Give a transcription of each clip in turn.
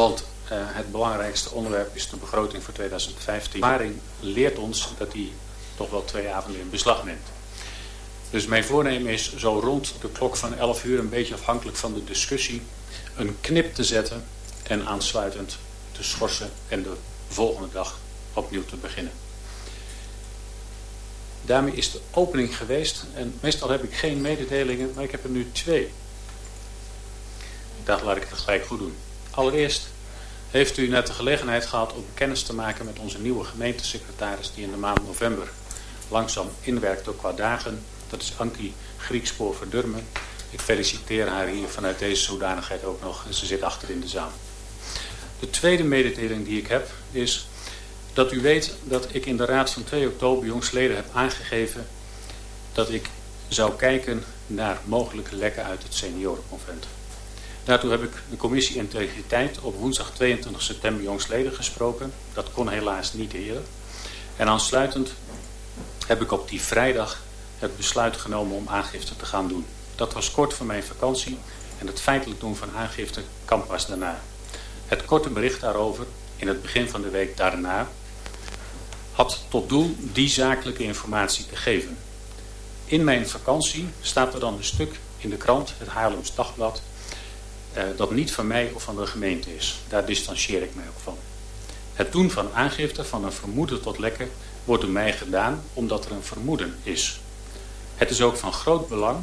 Want uh, het belangrijkste onderwerp is de begroting voor 2015. Ervaring leert ons dat die toch wel twee avonden in beslag neemt. Dus mijn voornemen is zo rond de klok van 11 uur, een beetje afhankelijk van de discussie, een knip te zetten en aansluitend te schorsen en de volgende dag opnieuw te beginnen. Daarmee is de opening geweest en meestal heb ik geen mededelingen, maar ik heb er nu twee. Dacht, laat ik het gelijk goed doen. Allereerst heeft u net de gelegenheid gehad om kennis te maken met onze nieuwe gemeentesecretaris die in de maand november langzaam inwerkt ook qua dagen. Dat is Ankie Griekspoor Verdurmen. Ik feliciteer haar hier vanuit deze zodanigheid ook nog en ze zit achter in de zaal. De tweede mededeling die ik heb is dat u weet dat ik in de raad van 2 oktober jongsleden heb aangegeven dat ik zou kijken naar mogelijke lekken uit het seniorenconvent. Daartoe heb ik de commissie integriteit op woensdag 22 september jongsleden gesproken. Dat kon helaas niet eerder. En aansluitend heb ik op die vrijdag het besluit genomen om aangifte te gaan doen. Dat was kort voor mijn vakantie en het feitelijk doen van aangifte kan pas daarna. Het korte bericht daarover in het begin van de week daarna had tot doel die zakelijke informatie te geven. In mijn vakantie staat er dan een stuk in de krant, het Haarlems Dagblad, dat niet van mij of van de gemeente is. Daar distancieer ik mij ook van. Het doen van aangifte van een vermoeden tot lekken wordt door mij gedaan omdat er een vermoeden is. Het is ook van groot belang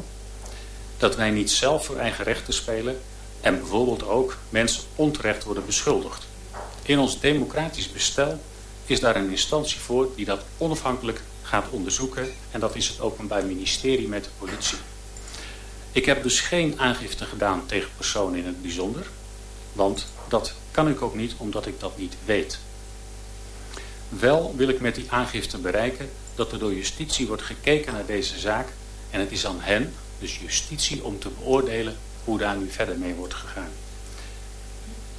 dat wij niet zelf voor eigen rechten spelen en bijvoorbeeld ook mensen onterecht worden beschuldigd. In ons democratisch bestel is daar een instantie voor die dat onafhankelijk gaat onderzoeken en dat is het Openbaar Ministerie met de politie. Ik heb dus geen aangifte gedaan tegen personen in het bijzonder, want dat kan ik ook niet omdat ik dat niet weet. Wel wil ik met die aangifte bereiken dat er door justitie wordt gekeken naar deze zaak en het is aan hen, dus justitie, om te beoordelen hoe daar nu verder mee wordt gegaan.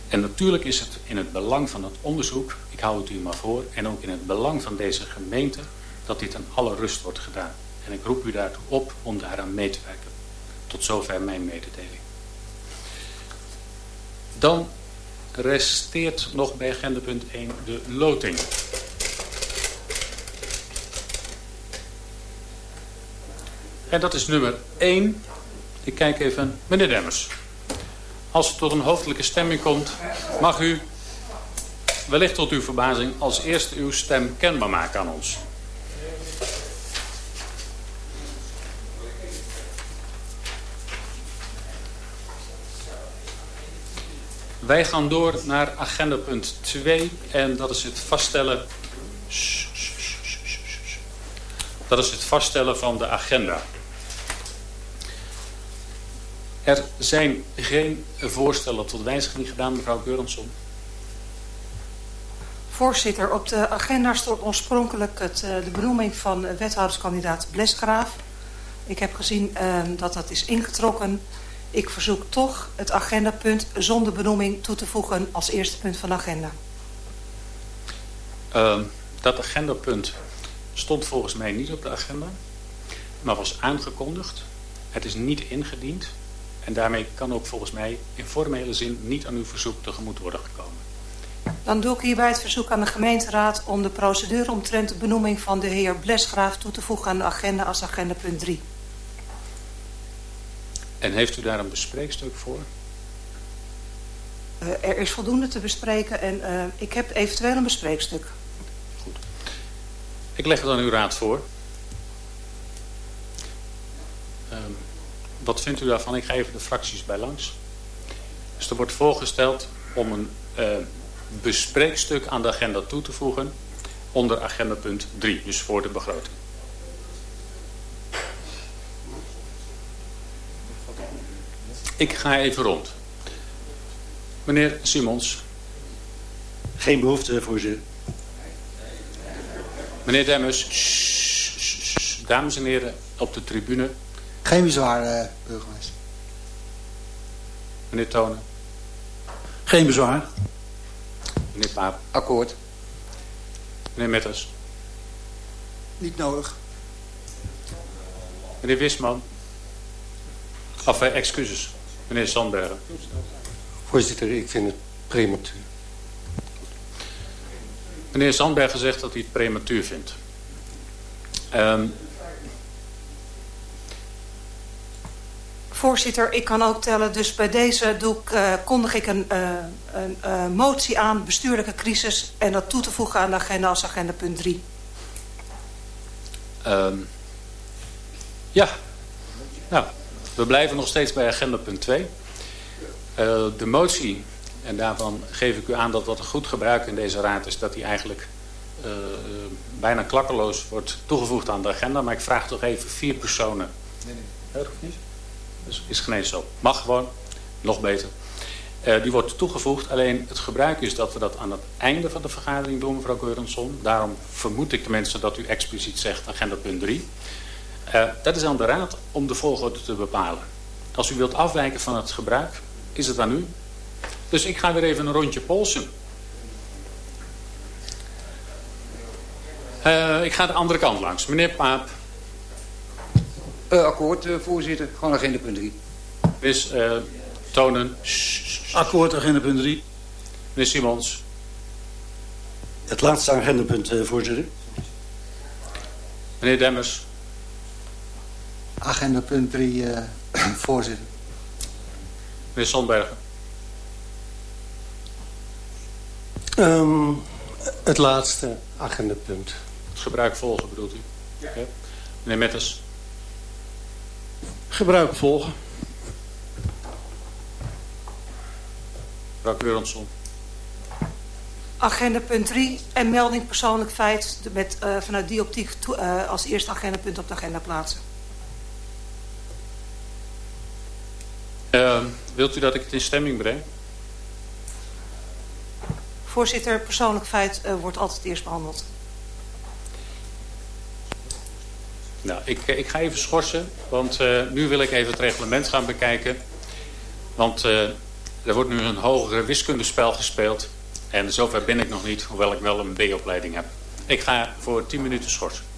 En natuurlijk is het in het belang van het onderzoek, ik hou het u maar voor, en ook in het belang van deze gemeente, dat dit aan alle rust wordt gedaan. En ik roep u daartoe op om daaraan mee te werken. Tot zover mijn mededeling. Dan resteert nog bij agenda punt 1 de loting. En dat is nummer 1. Ik kijk even, meneer Demmers. Als het tot een hoofdelijke stemming komt, mag u wellicht tot uw verbazing als eerste uw stem kenbaar maken aan ons. Wij gaan door naar agenda punt 2 en dat is het vaststellen... Dat is het vaststellen van de agenda. Er zijn geen voorstellen tot wijziging gedaan, mevrouw Geurensson. Voorzitter, op de agenda stond oorspronkelijk het, eh, de benoeming van wethouderskandidaat Blesgraaf. Ik heb gezien uh, dat dat is ingetrokken. Ik verzoek toch het agendapunt zonder benoeming toe te voegen als eerste punt van de agenda. Uh, dat agendapunt stond volgens mij niet op de agenda, maar was aangekondigd. Het is niet ingediend. En daarmee kan ook volgens mij in formele zin niet aan uw verzoek tegemoet worden gekomen. Dan doe ik hierbij het verzoek aan de gemeenteraad om de procedure omtrent de benoeming van de heer Blesgraaf toe te voegen aan de agenda als agenda punt 3. En heeft u daar een bespreekstuk voor? Uh, er is voldoende te bespreken en uh, ik heb eventueel een bespreekstuk. Goed. Ik leg het aan uw raad voor. Um, wat vindt u daarvan? Ik ga even de fracties bij langs. Dus er wordt voorgesteld om een uh, bespreekstuk aan de agenda toe te voegen onder agenda punt 3, dus voor de begroting. Ik ga even rond. Meneer Simons. Geen behoefte, voorzitter. Meneer Demmers. Dames en heren op de tribune. Geen bezwaar, uh, burgemeester. Meneer Tonen. Geen bezwaar. Meneer Paap. Akkoord. Meneer Metters. Niet nodig. Meneer Wisman. Of eh, excuses. Meneer Sandbergen. Voorzitter, ik vind het Prematuur. Meneer Zandbergen zegt dat hij het prematuur vindt. Um, Voorzitter, ik kan ook tellen, dus bij deze doe ik, uh, kondig ik een, uh, een uh, motie aan, bestuurlijke crisis, en dat toe te voegen aan de agenda als agenda punt 3. Um, ja, nou, we blijven nog steeds bij agenda punt 2. de motie, en daarvan geef ik u aan dat wat een goed gebruik in deze raad is, dat die eigenlijk bijna klakkeloos wordt toegevoegd aan de agenda. Maar ik vraag toch even vier personen. Nee, nee. Dat niet. Dus is geen eens zo. Mag gewoon. Nog beter. Uh, die wordt toegevoegd. Alleen het gebruik is dat we dat aan het einde van de vergadering doen, mevrouw Geurenson. Daarom vermoed ik tenminste dat u expliciet zegt agenda punt 3. Uh, dat is aan de raad om de volgorde te bepalen. Als u wilt afwijken van het gebruik, is het aan u. Dus ik ga weer even een rondje polsen. Uh, ik ga de andere kant langs. Meneer Paap. Uh, akkoord, uh, voorzitter. Gewoon agenda punt 3. Meneer uh, Tonen. Akkoord, agenda punt 3. Meneer Simons. Het laatste agendapunt, voorzitter. Meneer Demmers. Agenda punt 3, voorzitter. Meneer Sandbergen. Um, het laatste agendapunt. Het gebruik volgen bedoelt u? Ja. ja. Meneer Metters. Gebruik volgen. Mevrouw Keuronsson. Agenda punt 3 en melding persoonlijk feit met, uh, vanuit die optiek uh, als eerste agendapunt op de agenda plaatsen. Uh, wilt u dat ik het in stemming breng? Voorzitter, persoonlijk feit uh, wordt altijd eerst behandeld. Nou, ik, ik ga even schorsen, want uh, nu wil ik even het reglement gaan bekijken. Want er wordt nu een hogere wiskundespel gespeeld. En zover ben ik nog niet, hoewel ik wel een B-opleiding heb. Ik ga voor 10 minuten schorsen.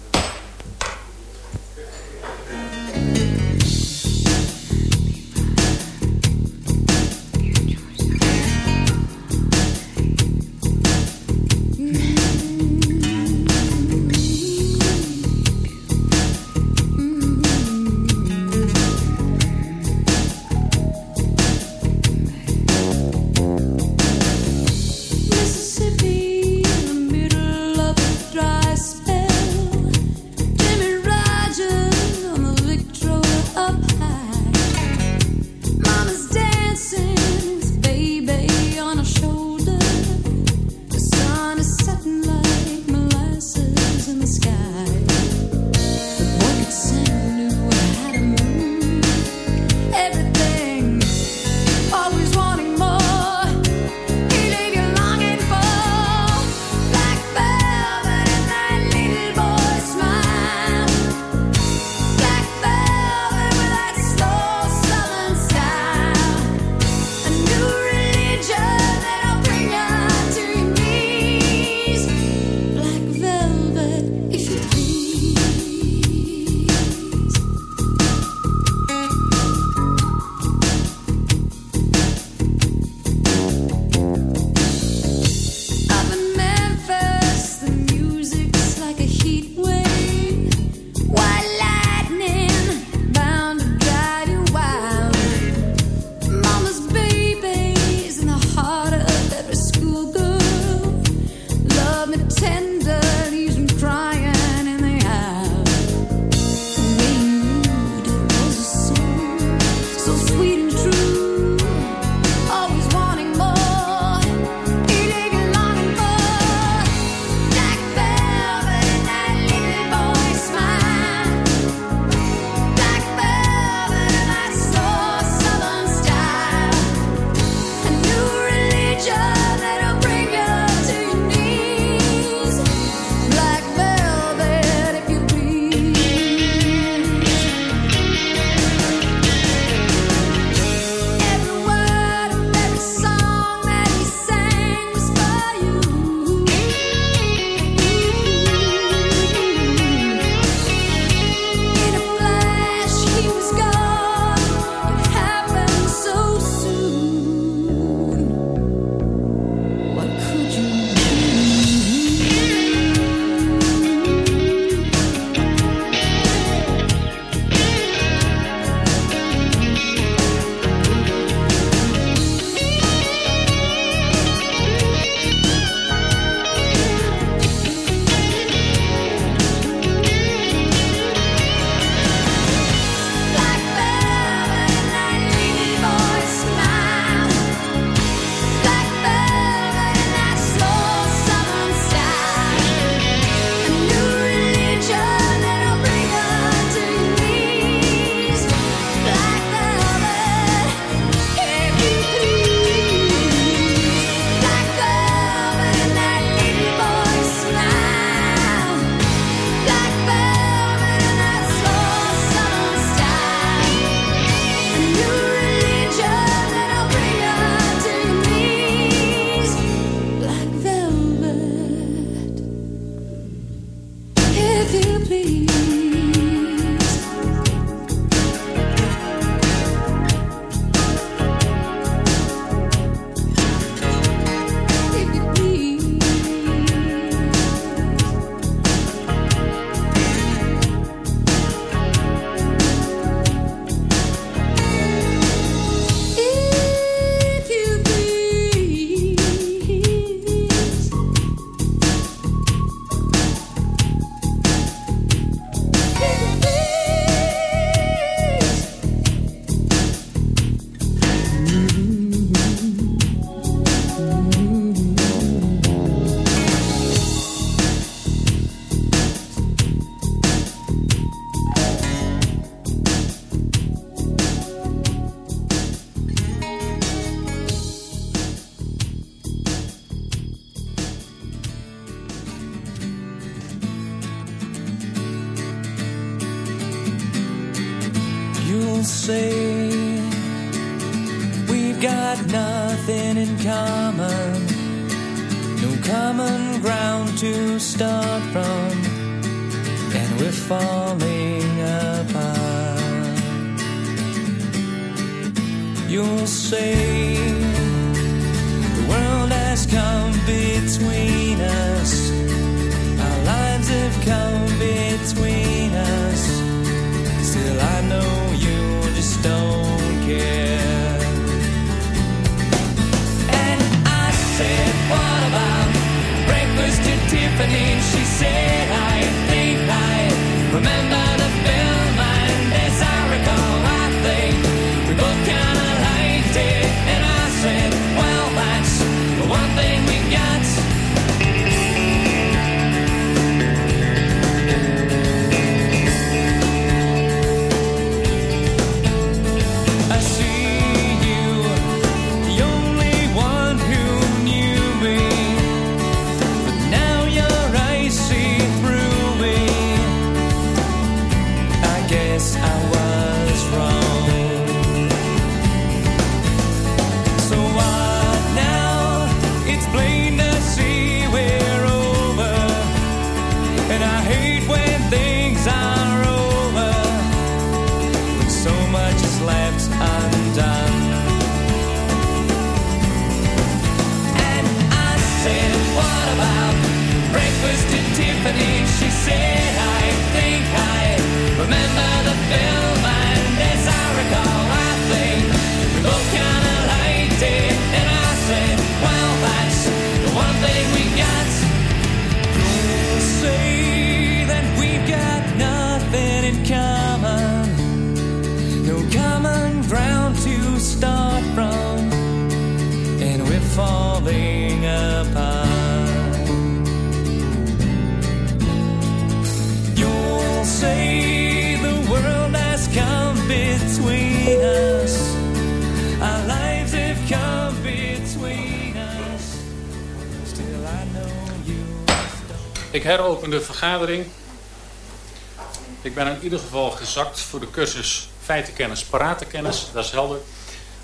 Ik ben in ieder geval gezakt voor de cursus feitenkennis, paratenkennis. Dat is helder.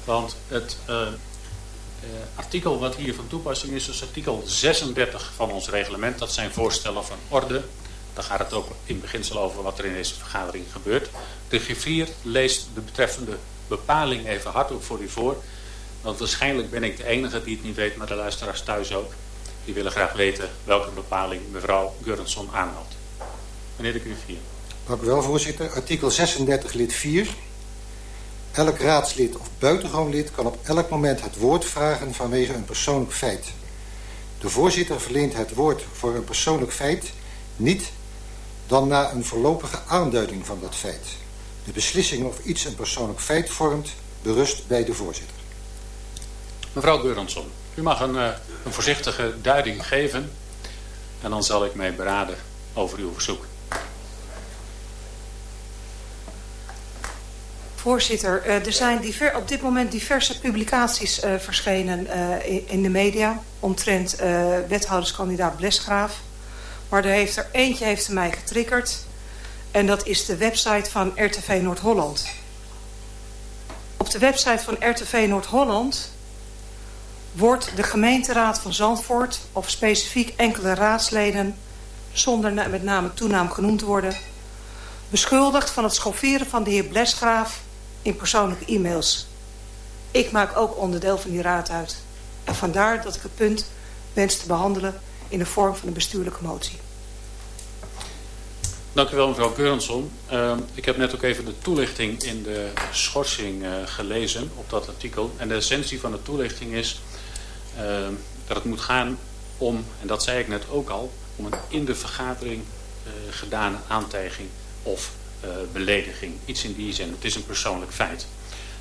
Want het uh, artikel wat hier van toepassing is, is artikel 36 van ons reglement. Dat zijn voorstellen van orde. Daar gaat het ook in beginsel over wat er in deze vergadering gebeurt. De griffier leest de betreffende bepaling even hardop voor u voor. Want waarschijnlijk ben ik de enige die het niet weet, maar de luisteraars thuis ook. Die willen graag weten welke bepaling mevrouw Gurrenson aanhaalt. Meneer de griffier. Dank u wel, voorzitter. Artikel 36, lid 4. Elk raadslid of buitengewoon lid kan op elk moment het woord vragen vanwege een persoonlijk feit. De voorzitter verleent het woord voor een persoonlijk feit niet dan na een voorlopige aanduiding van dat feit. De beslissing of iets een persoonlijk feit vormt berust bij de voorzitter. Mevrouw Geurensson. U mag een, uh, een voorzichtige duiding geven en dan zal ik mij beraden over uw verzoek. Voorzitter, uh, er zijn diver, op dit moment diverse publicaties uh, verschenen in, in, de media omtrent wethouderskandidaat Blesgraaf. Maar er heeft er eentje heeft mij getriggerd en dat is de website van RTV Noord-Holland. Op de website van RTV Noord-Holland wordt de gemeenteraad van Zandvoort... of specifiek enkele raadsleden, zonder met name toenaam genoemd te worden... beschuldigd van het schofferen van de heer Blesgraaf in persoonlijke e-mails. Ik maak ook onderdeel van die raad uit. En vandaar dat ik het punt wens te behandelen in de vorm van een bestuurlijke motie. Dank u wel mevrouw Keurensson. Uh, ik heb net ook even de toelichting in de schorsing uh, gelezen op dat artikel. En de essentie van de toelichting is uh, dat het moet gaan om, en dat zei ik net ook al, om een in de vergadering uh, gedane aantijging of uh, belediging. Iets in die zin. Het is een persoonlijk feit.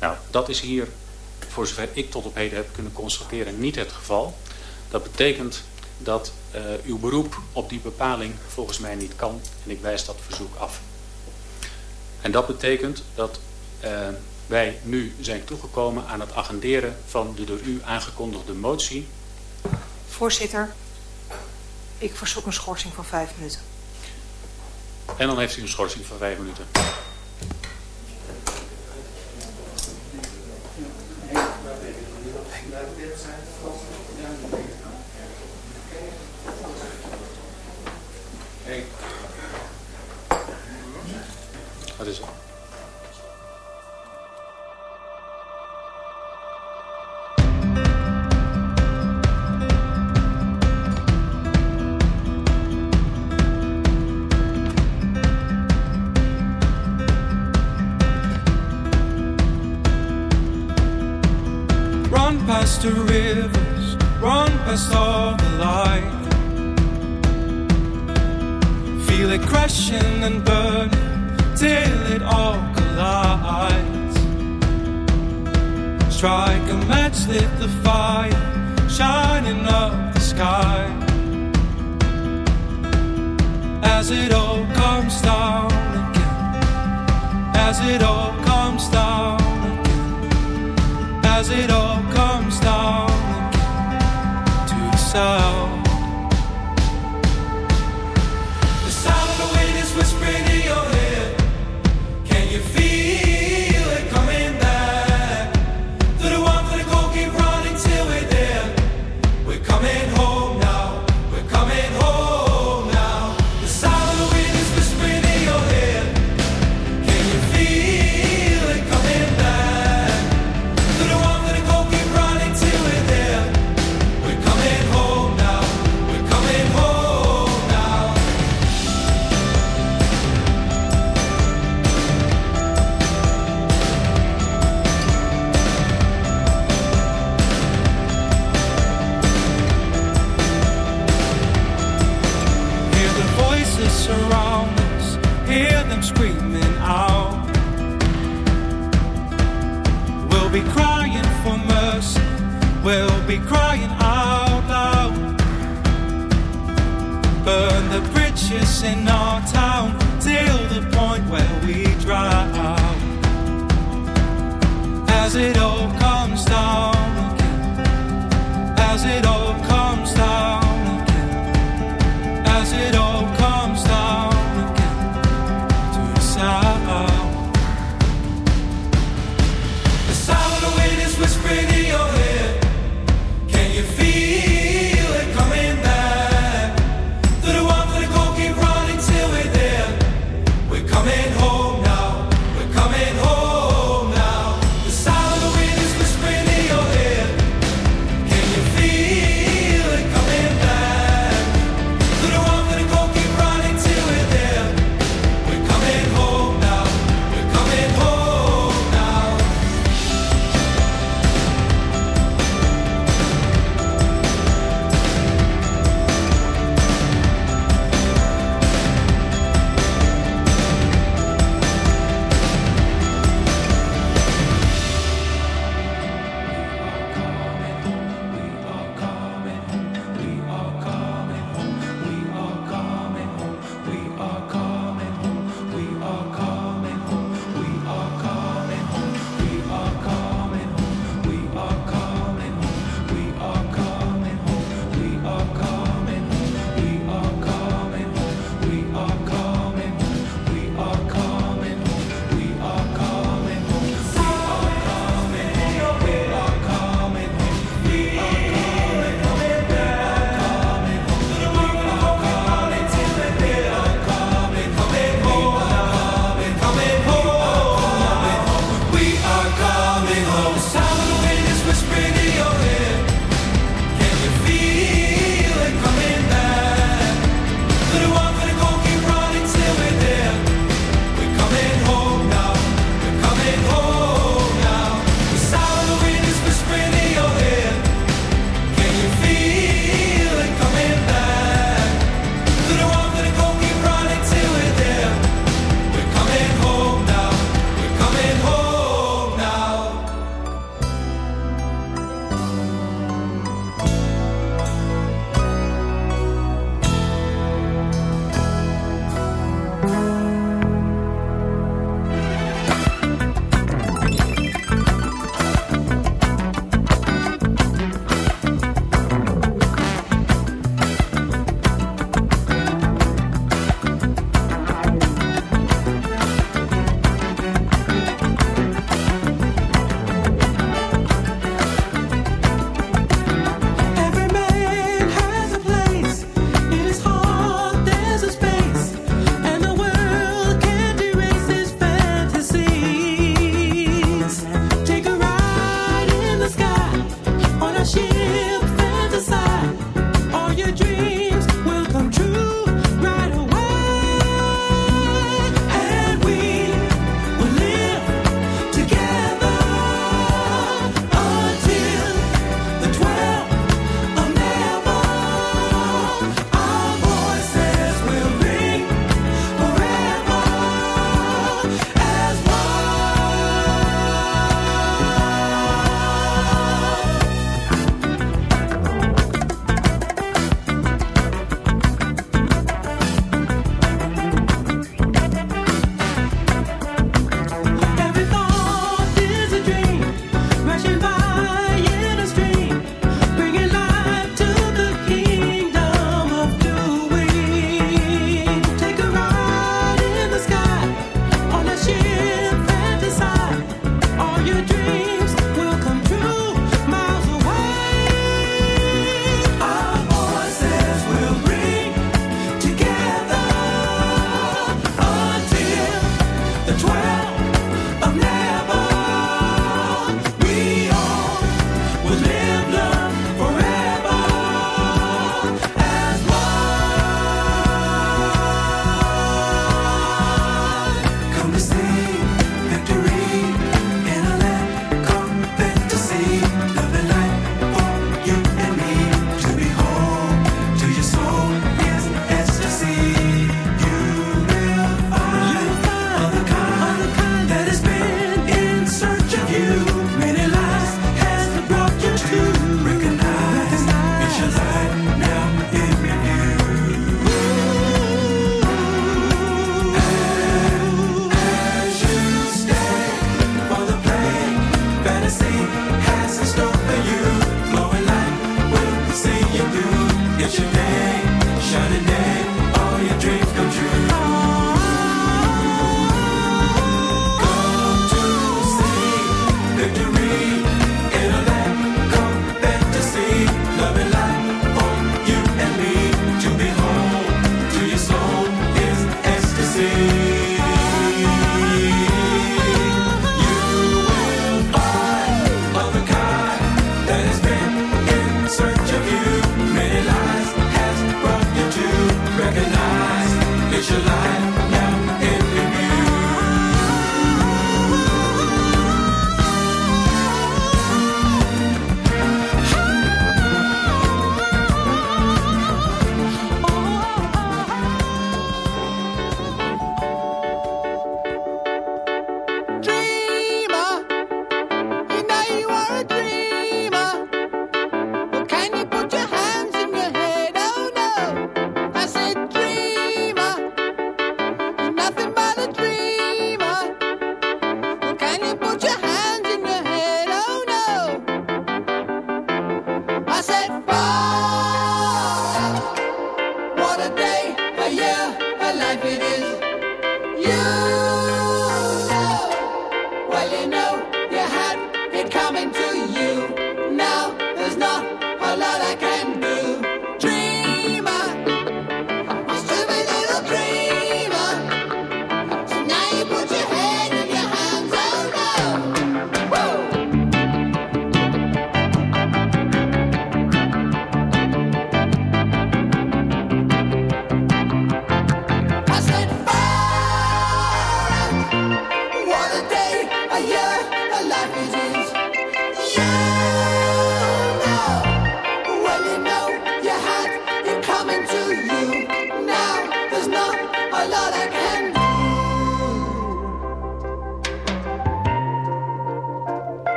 Nou, dat is hier voor zover ik tot op heden heb kunnen constateren, niet het geval. Dat betekent dat uh, uw beroep op die bepaling volgens mij niet kan en ik wijs dat verzoek af. En dat betekent dat wij nu zijn toegekomen aan het agenderen van de door u aangekondigde motie. Voorzitter, ik verzoek een schorsing van vijf minuten. En dan heeft u een schorsing van vijf minuten.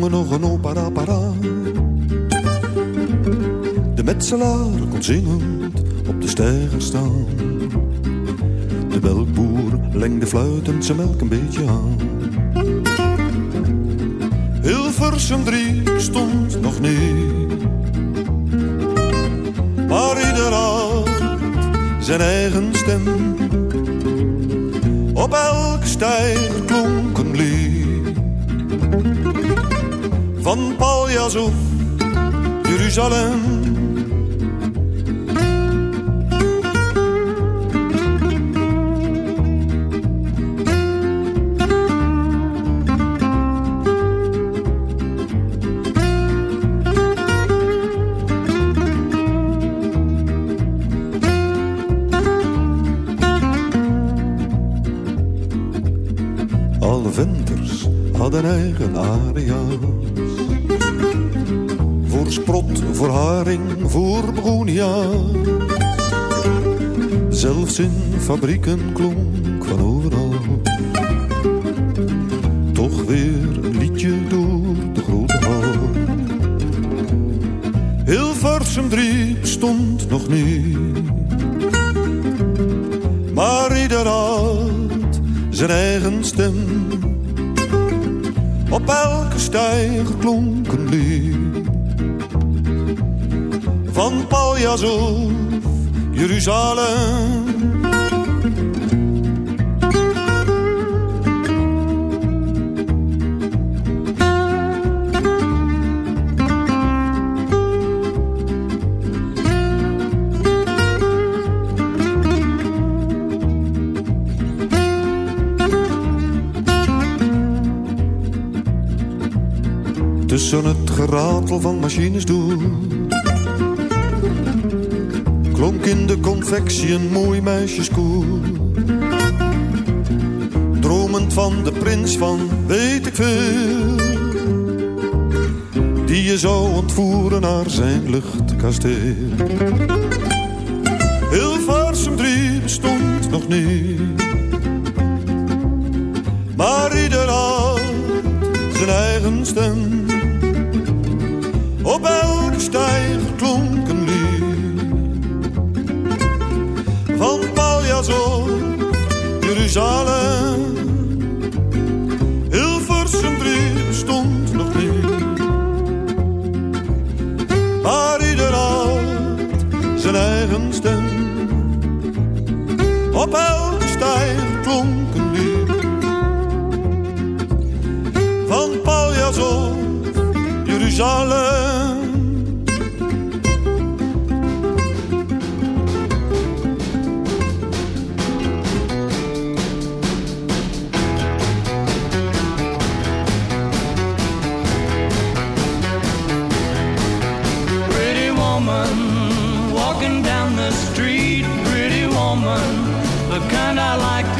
Slagersjongen nog een opera paraat. De metselaar kon zingend op de steiger staan. De melkboer lengde fluitend zijn melk een beetje aan. Hilversum 3 stond nog niet. Maar ieder had zijn eigen stem. Op elke stijger klonk een lied. Van Paljas of Jeruzalem. In fabrieken klonk van overal. Toch weer een liedje door de grote hal. Hilversum 3 stond nog niet. Maar ieder had zijn eigen stem. Op elke stijger klonk een lied. Van Paljas Jeruzalem. Geratel van machines door Klonk in de confectie een mooi meisjeskoor Dromend van de prins van weet ik veel. Die je zou ontvoeren naar zijn luchtkasteel. Hilversum 3 bestond nog niet. Maar ieder had zijn eigen stem Jeruzalem. Hilversum 3 bestond nog niet. Maar ieder had zijn eigen stem. Op elke stijger klonk een lied. Van Paljas of Jeruzalem. Kind I like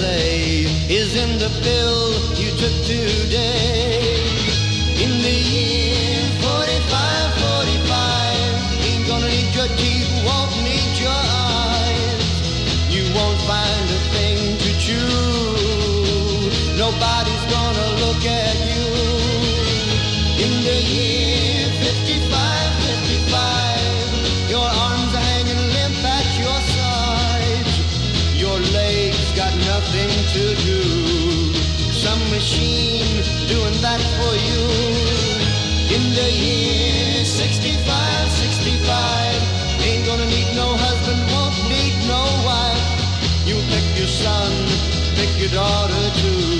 say is in the pill you took today. son, pick your daughter too.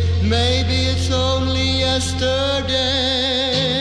Maybe it's only yesterday.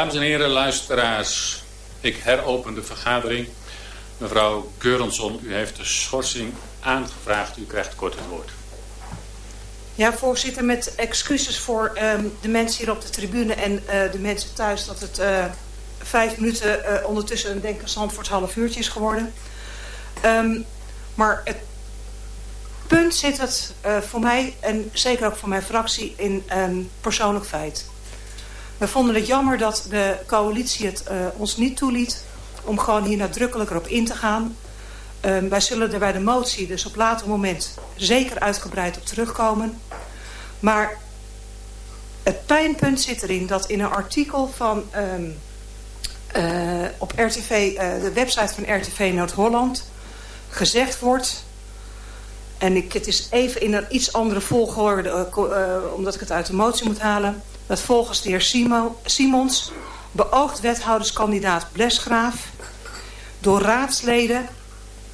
Dames en heren, luisteraars. Ik heropen de vergadering. Mevrouw Geurensson, u heeft de schorsing aangevraagd. U krijgt kort het woord. Ja, voorzitter, met excuses voor ehm, de mensen hier op de tribune en eh, de mensen thuis... dat het eh, vijf minuten eh, ondertussen een ik Zandvoort half uurtje is geworden. Ehm, maar het punt zit het voor mij en zeker ook voor mijn fractie in een persoonlijk feit. We vonden het jammer dat de coalitie het eh, ons niet toeliet om gewoon hier nadrukkelijker op in te gaan. Ehm, wij zullen er bij de motie dus op later moment zeker uitgebreid op terugkomen. Maar het pijnpunt zit erin dat in een artikel van ehm, eh, op RTV, eh, de website van RTV Noord-Holland gezegd wordt... en ik, het is even in een iets andere volgorde, eh, omdat ik het uit de motie moet halen... dat volgens de heer Simo, Simons, beoogd wethouderskandidaat Blesgraaf... door raadsleden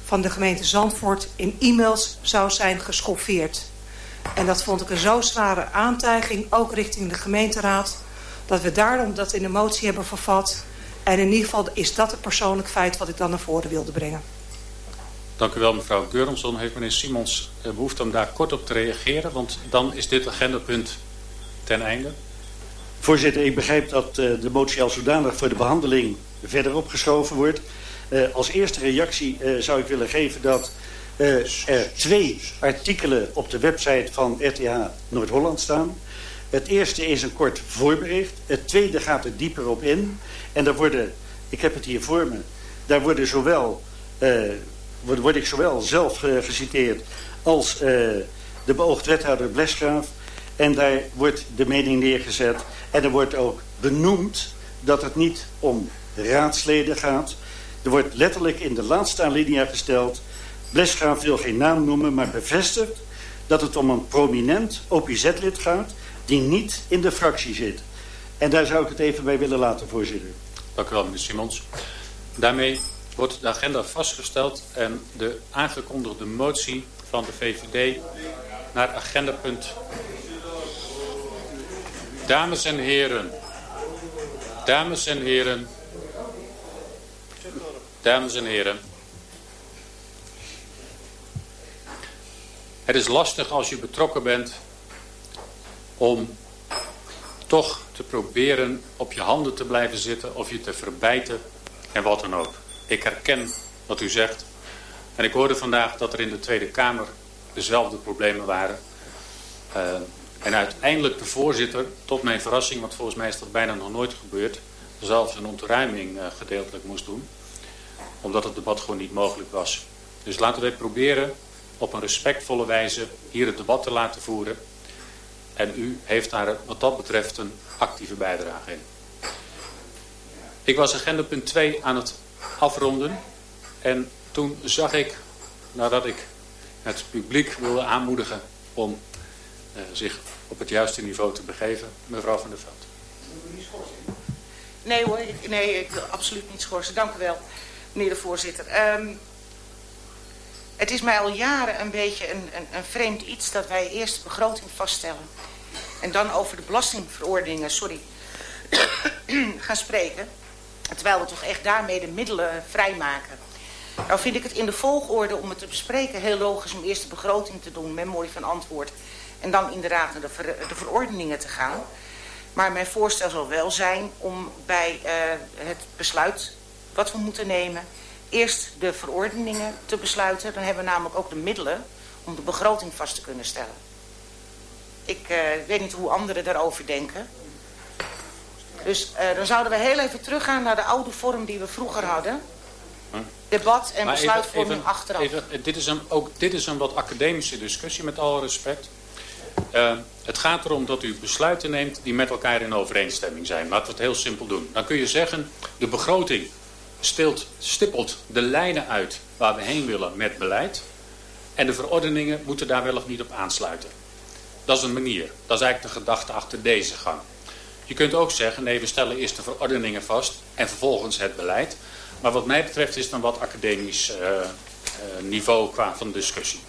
van de gemeente Zandvoort in e-mails zou zijn geschoffeerd. En dat vond ik een zo zware aantijging, ook richting de gemeenteraad... dat we daarom dat in de motie hebben vervat... En in ieder geval is dat het persoonlijk feit wat ik dan naar voren wilde brengen. Dank u wel, mevrouw Geurensson. Heeft meneer Simons eh, behoefte om daar kort op te reageren? Want dan is dit agendapunt ten einde. Voorzitter, ik begrijp dat eh, de motie al zodanig voor de behandeling verder opgeschoven wordt. Eh, als eerste reactie eh, zou ik willen geven dat er twee artikelen op de website van RTH Noord-Holland staan. Het eerste is een kort voorbericht. Het tweede gaat er dieper op in. En daar worden, ik heb het hier voor me, daar worden zowel, word, word ik zowel zelf eh, geciteerd als de beoogd wethouder Blesgraaf. En daar wordt de mening neergezet. En er wordt ook benoemd dat het niet om raadsleden gaat. Er wordt letterlijk in de laatste alinea gesteld... Blesgraaf wil geen naam noemen, maar bevestigt dat het om een prominent OPZ-lid gaat... die niet in de fractie zit. En daar zou ik het even bij willen laten, voorzitter. Dank u wel, meneer Simons. Daarmee wordt de agenda vastgesteld en de aangekondigde motie van de VVD naar agendapunt. Dames en heren. Dames en heren. Dames en heren. Het is lastig als je betrokken bent om toch te proberen op je handen te blijven zitten of je te verbijten en wat dan ook. Ik herken wat u zegt. En ik hoorde vandaag dat er in de Tweede Kamer dezelfde problemen waren. Uh, en uiteindelijk de voorzitter, tot mijn verrassing, want volgens mij is dat bijna nog nooit gebeurd, zelfs een ontruiming uh, gedeeltelijk moest doen. Omdat het debat gewoon niet mogelijk was. Dus laten we proberen op een respectvolle wijze hier het debat te laten voeren. En u heeft daar wat dat betreft een actieve bijdrage in. Ik was agenda punt 2 aan het afronden. En toen zag ik, nadat ik het publiek wilde aanmoedigen om zich op het juiste niveau te begeven, mevrouw van der Veld. Nee hoor, nee, ik wil absoluut niet schorsen. Dank u wel, meneer de voorzitter. Um, het is mij al jaren een beetje een, een, een vreemd iets dat wij eerst de begroting vaststellen. En dan over de belastingverordeningen, sorry, gaan spreken. Terwijl we toch echt daarmee de middelen vrijmaken. Nou vind ik het in de volgorde om het te bespreken heel logisch om eerst de begroting te doen, memorie van antwoord. En dan inderdaad naar de, ver, de verordeningen te gaan. Maar mijn voorstel zal wel zijn om bij uh, het besluit wat we moeten nemen... eerst de verordeningen te besluiten. Dan hebben we namelijk ook de middelen om de begroting vast te kunnen stellen. Ik uh, weet niet hoe anderen daarover denken. Dus uh, dan zouden we heel even teruggaan naar de oude vorm die we vroeger hadden. Debat en maar besluitvorming even, even, achteraf. Even, dit, is een, ook, dit is een wat academische discussie met alle respect. Uh, het gaat erom dat u besluiten neemt die met elkaar in overeenstemming zijn. Laten we het heel simpel doen. Dan kun je zeggen, de begroting stilt, stippelt de lijnen uit waar we heen willen met beleid. En de verordeningen moeten daar wel of niet op aansluiten. Dat is een manier. Dat is eigenlijk de gedachte achter deze gang. Je kunt ook zeggen, nee, we stellen eerst de verordeningen vast en vervolgens het beleid. Maar wat mij betreft is het een wat academisch uh, uh, niveau qua van discussie.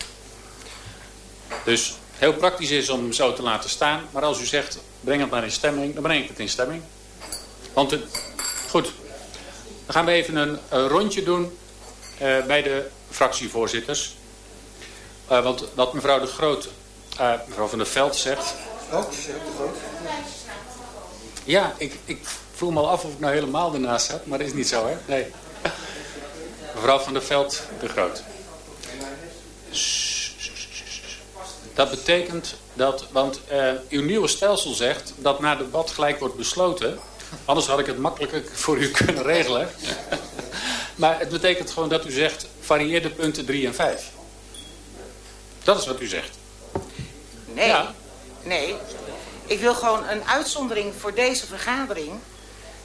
Dus heel praktisch is om hem zo te laten staan. Maar als u zegt, breng het maar in stemming, dan breng ik het in stemming. Want het, goed, dan gaan we even een, een rondje doen eh, bij de fractievoorzitters. Eh, want wat mevrouw de Groot, eh, mevrouw van der Veld zegt... Oh, de groot. Ja, ik, ik voel me al af of ik nou helemaal ernaast zat, maar dat is niet zo, hè? Nee. Mevrouw van der Veld, de Groot. Dat betekent dat, want eh, uw nieuwe stelsel zegt dat na debat gelijk wordt besloten. Anders had ik het makkelijker voor u kunnen regelen. maar het betekent gewoon dat u zegt, varieer de punten 3 en 5. Dat is wat u zegt. Nee, Ja. nee. Ik wil gewoon een uitzondering voor deze vergadering...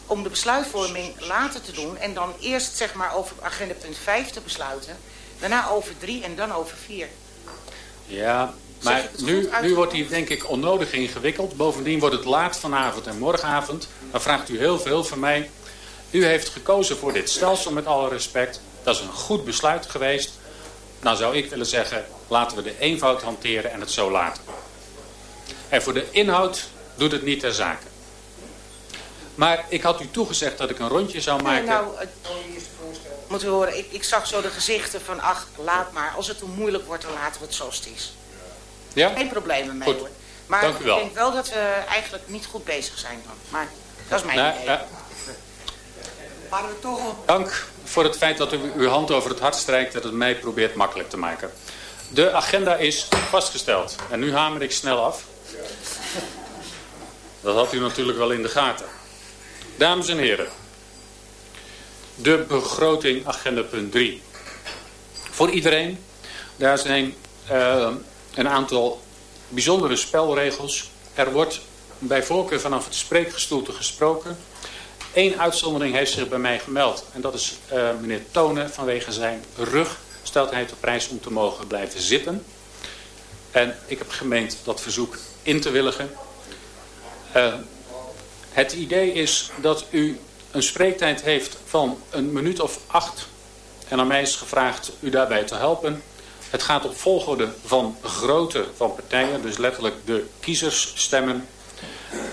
om de besluitvorming later te doen... en dan eerst zeg maar over agenda punt 5 te besluiten... daarna over 3 en dan over 4. Ja, maar nu, nu wordt hier denk ik onnodig ingewikkeld. Bovendien wordt het laat vanavond en morgenavond. Dan vraagt u heel veel van mij. U heeft gekozen voor dit stelsel met alle respect. Dat is een goed besluit geweest. Nou zou ik willen zeggen, laten we de eenvoud hanteren en het zo laten. En voor de inhoud doet het niet ter zake. Maar ik had u toegezegd dat ik een rondje zou maken. nou, het, moet u horen, ik, ik zag zo de gezichten van... ach, laat maar, als het te moeilijk wordt, dan laten we het zoals het is. Ja? Geen problemen mee Goed. hoor. Maar Dank u wel. ik denk wel dat we eigenlijk niet goed bezig zijn dan. Maar dat is mijn Nou, idee. eh, Waren we toch op? Dank voor het feit dat u uw hand over het hart strijkt dat het mij probeert makkelijk te maken. De agenda is vastgesteld. En nu hamer ik snel af. Dat had u natuurlijk wel in de gaten. Dames en heren. De begroting agenda punt 3. Voor iedereen. Daar zijn eh, een aantal bijzondere spelregels. Er wordt bij voorkeur vanaf het spreekgestoelte gesproken. Eén uitzondering heeft zich bij mij gemeld. En dat is eh, meneer Tonen vanwege zijn rug. Stelt hij op prijs om te mogen blijven zitten. En ik heb gemeend dat verzoek in te willigen. Eh, het idee is dat u een spreektijd heeft van een minuut of acht. En aan mij is gevraagd u daarbij te helpen. Het gaat op volgorde van grootte van partijen. Dus letterlijk de kiezersstemmen.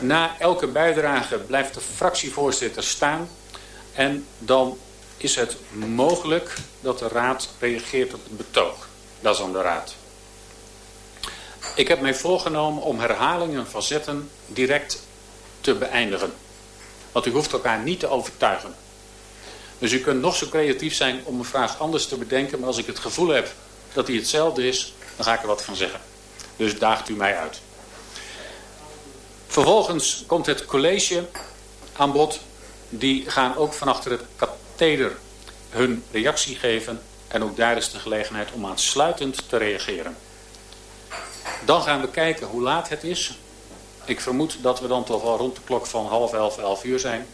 Na elke bijdrage blijft de fractievoorzitter staan. En dan is het mogelijk dat de raad reageert op het betoog. Dat is aan de raad. Ik heb mij voorgenomen om herhalingen van zetten direct te beëindigen. Want u hoeft elkaar niet te overtuigen. Dus u kunt nog zo creatief zijn om een vraag anders te bedenken. Maar als ik het gevoel heb dat die hetzelfde is, dan ga ik er wat van zeggen. Dus daagt u mij uit. Vervolgens komt het college aan bod. Die gaan ook van achter het katheder hun reactie geven. En ook daar is de gelegenheid om aansluitend te reageren. Dan gaan we kijken hoe laat het is. Ik vermoed dat we dan toch wel rond de klok van half elf, elf uur zijn.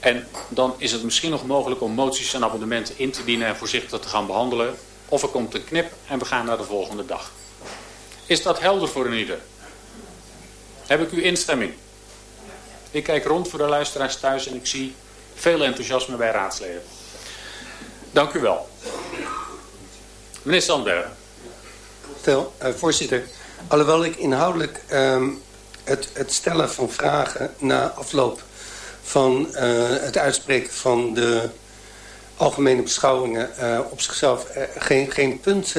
En dan is het misschien nog mogelijk om moties en abonnementen in te dienen en voorzichtig te gaan behandelen. Of er komt een knip en we gaan naar de volgende dag. Is dat helder voor een ieder? Heb ik uw instemming? Ik kijk rond voor de luisteraars thuis en ik zie veel enthousiasme bij raadsleden. Dank u wel. Meneer Sandberg. Stel, eh, voorzitter, alhoewel ik inhoudelijk ehm, het, het stellen van vragen na afloop van eh, het uitspreken van de algemene beschouwingen eh, op zichzelf eh, geen, geen punt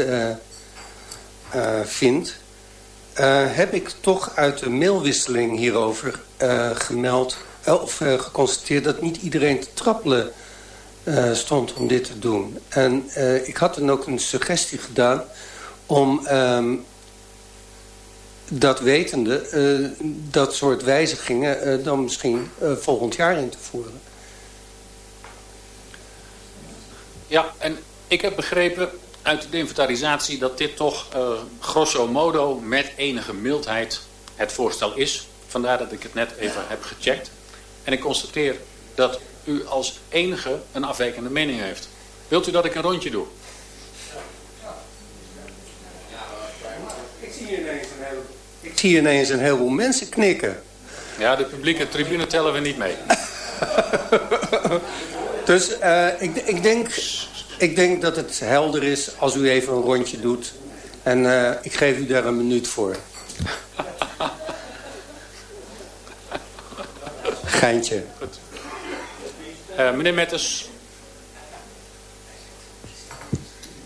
eh, vind, eh, heb ik toch uit de mailwisseling hierover gemeld of geconstateerd dat niet iedereen te trappelen stond om dit te doen. En ik had dan ook een suggestie gedaan om ehm, dat wetende dat soort wijzigingen dan misschien volgend jaar in te voeren. Ja, en ik heb begrepen uit de inventarisatie dat dit toch eh, grosso modo met enige mildheid het voorstel is. Vandaar dat ik het net even heb gecheckt. En ik constateer dat u als enige een afwijkende mening heeft. Wilt u dat ik een rondje doe? Ik zie ineens een heleboel, ik zie ineens een heleboel mensen knikken. Ja, de publieke tribune tellen we niet mee. Dus eh, ik, ik, denk, ik denk dat het helder is als u even een rondje doet. En eh, ik geef u daar een minuut voor. Geintje. Goed. Eh, meneer Metters.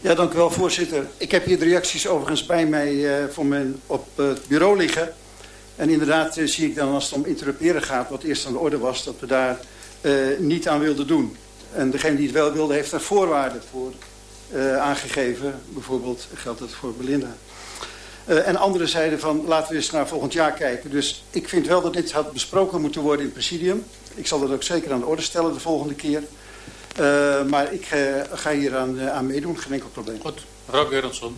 Ja, dank u wel, voorzitter. Ik heb hier de reacties overigens bij mij eh, voor mijn, op het bureau liggen. En inderdaad zie ik dan als het om interruperen gaat, wat eerst aan de orde was, dat we daar eh, niet aan wilden doen. En degene die het wel wilde, heeft daar voorwaarden voor eh, aangegeven. Bijvoorbeeld geldt dat voor Belinda. Eh, en anderen zeiden van laten we eens naar volgend jaar kijken. Dus ik vind wel dat dit had besproken moeten worden in het presidium. Ik zal dat ook zeker aan de orde stellen de volgende keer. Eh, maar ik ga hier aan, aan meedoen, geen enkel probleem. Goed, mevrouw Geurensson.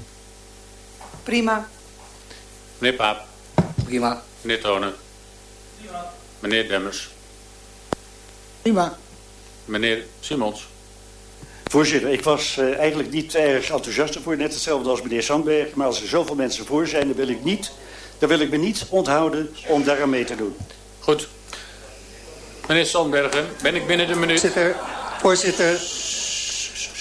Prima. Meneer Paap. Prima. Meneer Tonen. Meneer Demmers. Prima. Meneer Simons. Voorzitter, ik was eh, eigenlijk niet erg enthousiast ervoor. Net hetzelfde als meneer Sandberg. Maar als er zoveel mensen voor zijn, dan wil ik, niet, dan wil ik me niet onthouden om daaraan mee te doen. Goed. Meneer Sandbergen, ben ik binnen de minuut? Voorzitter, voorzitter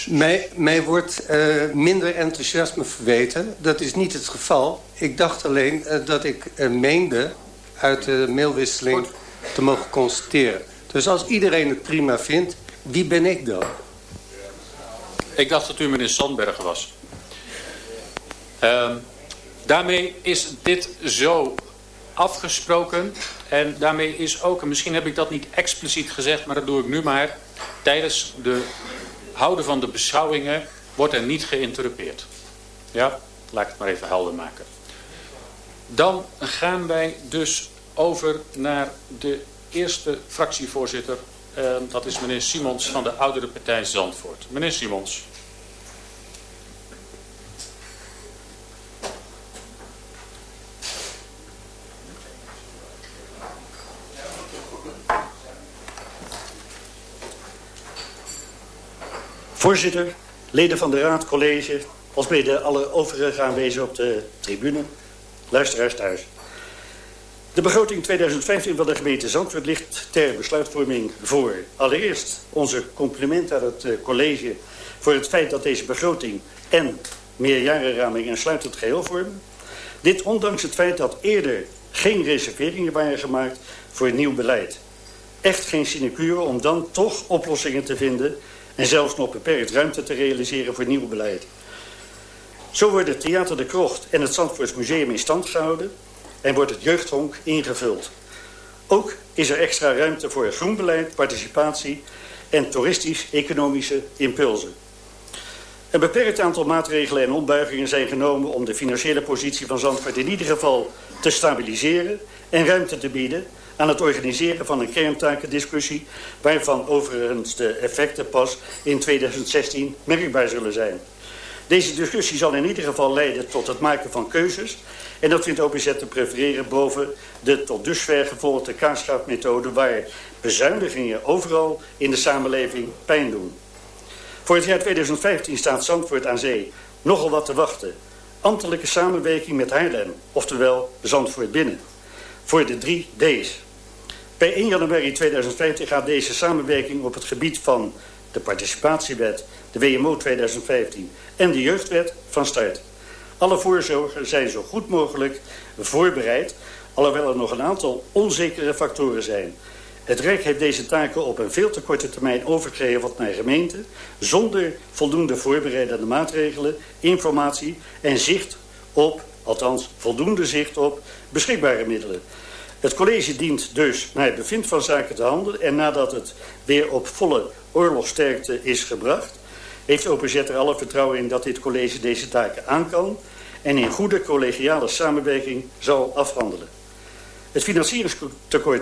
mij, mij wordt eh, minder enthousiasme verweten. Dat is niet het geval. Ik dacht alleen eh, dat ik eh, meende uit de mailwisseling te mogen constateren. Dus als iedereen het prima vindt, wie ben ik dan? Ik dacht dat u meneer Sandbergen was. Ehm, daarmee is dit zo afgesproken. En daarmee is ook, en misschien heb ik dat niet expliciet gezegd, maar dat doe ik nu maar. Tijdens de houden van de beschouwingen wordt er niet geïnterrupeerd. Ja, laat ik het maar even helder maken. Dan gaan wij dus over naar de eerste fractievoorzitter. Dat is meneer Simons van de oudere partij Zandvoort. Meneer Simons. Voorzitter, leden van de Raad, college, als mede alle overige aanwezigen op de tribune, luisteraars thuis. De begroting 2015 van de gemeente Zandvoort ligt ter besluitvorming voor. Allereerst onze compliment aan het eh, college voor het feit dat deze begroting en meerjarenraming een sluitend geheel vormen. Dit ondanks het feit dat eerder geen reserveringen waren gemaakt voor nieuw beleid. Echt geen sinecure om dan toch oplossingen te vinden en zelfs nog beperkt ruimte te realiseren voor nieuw beleid. Zo wordt het Theater de Krocht en het Zandvoorts Museum in stand gehouden en wordt het jeugdhonk ingevuld. Ook is er extra ruimte voor groenbeleid, participatie en toeristisch-economische impulsen. Een beperkt aantal maatregelen en ombuigingen zijn genomen om de financiële positie van Zandvoort in ieder geval te stabiliseren en ruimte te bieden aan het organiseren van een kerntakendiscussie, waarvan overigens de effecten pas in 2016 merkbaar zullen zijn. Deze discussie zal in ieder geval leiden tot het maken van keuzes en dat vindt OPZ te prefereren boven de tot dusver gevolgde kaasschaafmethode waar bezuinigingen overal in de samenleving pijn doen. Voor het jaar 2015 staat Zandvoort aan zee nogal wat te wachten. Ambtelijke samenwerking met Haarlem, oftewel Zandvoort binnen. Voor de drie D's. Per 1 januari 2015 gaat deze samenwerking op het gebied van de participatiewet, de WMO 2015 en de jeugdwet van start. Alle voorzorgen zijn zo goed mogelijk voorbereid, alhoewel er nog een aantal onzekere factoren zijn. Het Rijk heeft deze taken op een veel te korte termijn overgeheveld naar gemeenten, zonder voldoende voorbereidende maatregelen, informatie en zicht op, althans voldoende zicht op, beschikbare middelen. Het college dient dus naar het bevind van zaken te handelen en nadat het weer op volle oorlogsterkte is gebracht, heeft OPZ er alle vertrouwen in dat dit college deze taken aan kan en in goede collegiale samenwerking zal afhandelen. Het financieringstekort